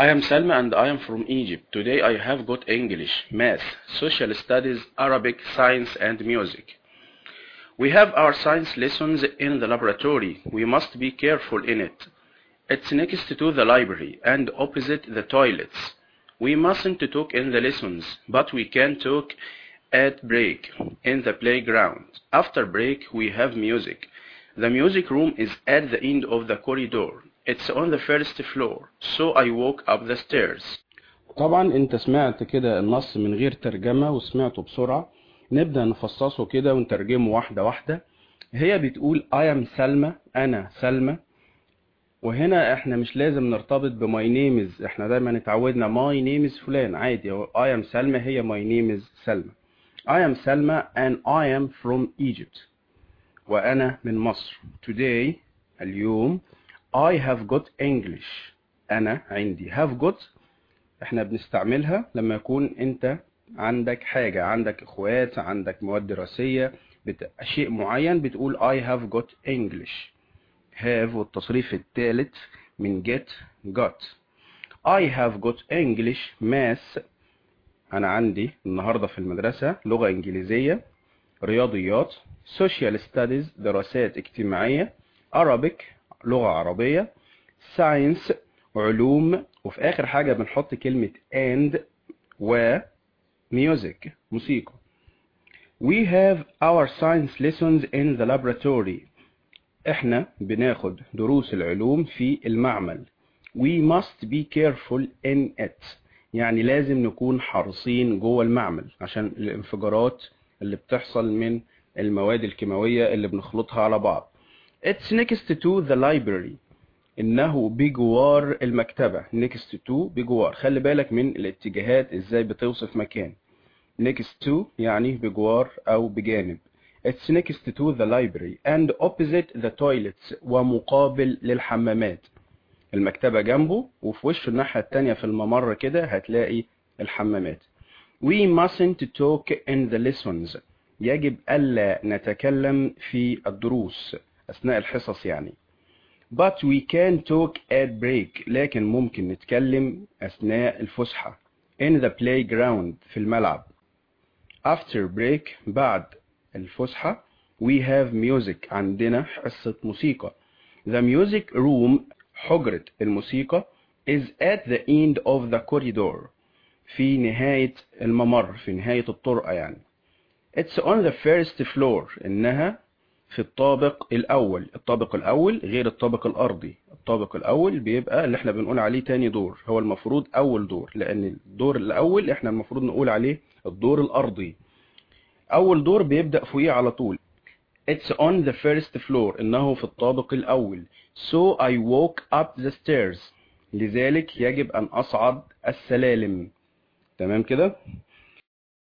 I am Salma and I am from Egypt. Today I have got English, Math, Social Studies, Arabic, Science and Music. We have our science lessons in the laboratory. We must be careful in it. It's next to the library and opposite the toilets. We mustn't talk in the lessons, but we can talk at break in the playground. After break we have music. The music room is at the end of the corridor. It's on the first floor, so I walk up the stairs. طبعا انت سمعت كده النص من غير ترجمة وسمعته بسرعة. نبدأ نفصصه كده ونترجمه واحدة واحدة. هي بتقول I am سلمى أنا سلمى. وهنا إحنا مش لازم نرتبط ب my name is إحنا دايما اتعودنا my name is فلان. عادي I am سلمى هي my name is سلمى I am سلمى and I am from Egypt. وأنا من مصر. Today اليوم I have got English. أنا عندي. Have got. إحنا بنستعملها لما يكون أنت عندك حاجة. عندك إخوات عندك مواد دراسية. بت... شيء معين بتقول I have got English. Have والتصريف الثالث من get got. I have got English math. أنا عندي النهاردة في المدرسة لغة إنجليزية رياضيات social studies دراسات اجتماعية Arabic لغة عربية science علوم وفي آخر حاجة بنحط كلمة and و music موسيقى. We have our science lessons in the laboratory. إحنا بناخد دروس العلوم في المعمل. We must be careful in it. يعني لازم نكون حريصين جوه المعمل عشان الانفجارات اللي بتحصل من المواد الكيماوية اللي بنخلطها على بعض. It's next to the library. إنه بجوار المكتبة. Next to بجوار. خلي بالك من الاتجاهات إزاي بتوصف مكان. Next to يعني بجوار أو بجانب. It's next to the library and opposite the toilets ومقابل للحمامات. المكتبة جنبه وفي وشه الناحية التانية في الممر كده هتلاقي الحمامات. We mustn't talk in the lessons. يجب ألا نتكلم في الدروس. أثناء الحصص يعني. But we can talk at break لكن ممكن نتكلم أثناء الفسحة. In the playground في الملعب. After break بعد الفسحة we have music عندنا حصة موسيقى. The music room حجرة الموسيقى is at the end of the corridor. في نهاية الممر في نهاية الطرقة يعني. It's on the first floor. إنها في الطابق الأول. الطابق الأول غير الطابق الأرضي. الطابق الأول بيبقى اللي إحنا بنقول عليه تاني دور. هو المفروض أول دور لأن الدور الأول إحنا المفروض نقول عليه الدور الأرضي. أول دور بيبدأ فوقيه على طول. It's on the first floor إنه في الطابق الأول. So I walk up the stairs. لذلك يجب أن أصعد السلالم. تمام كده؟